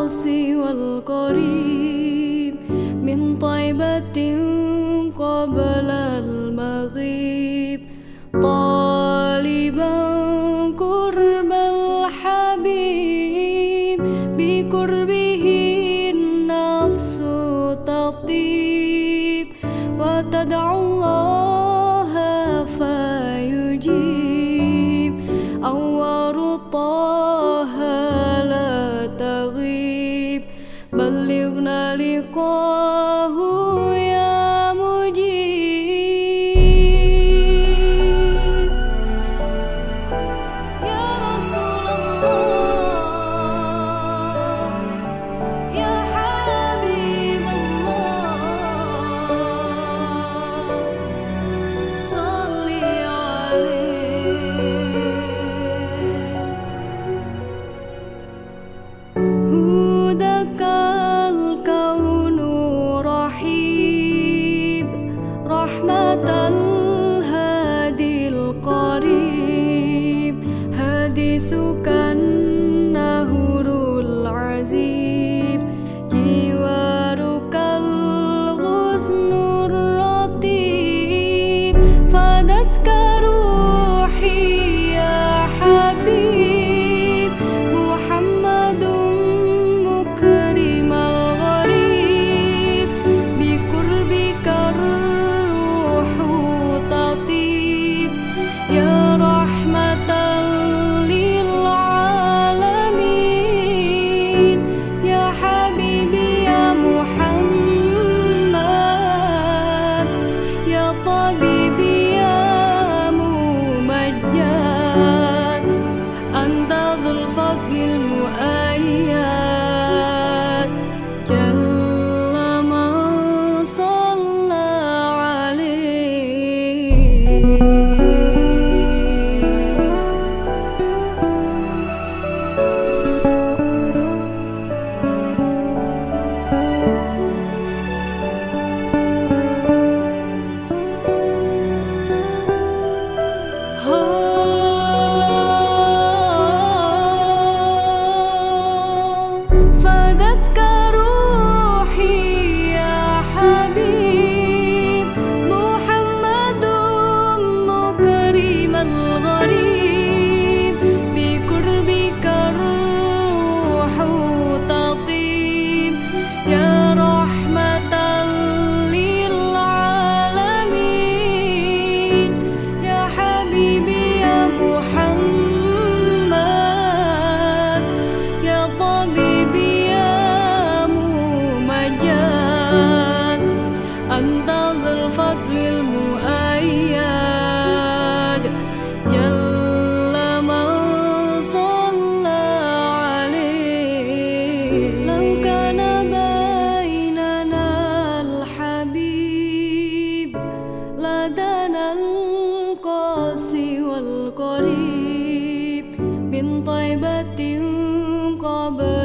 العاصي والقريب من طيبة قبل المغيب. طالبا قرب الحبيب بقربه النفس تطيب. وتدعو الله who tan and love. قبل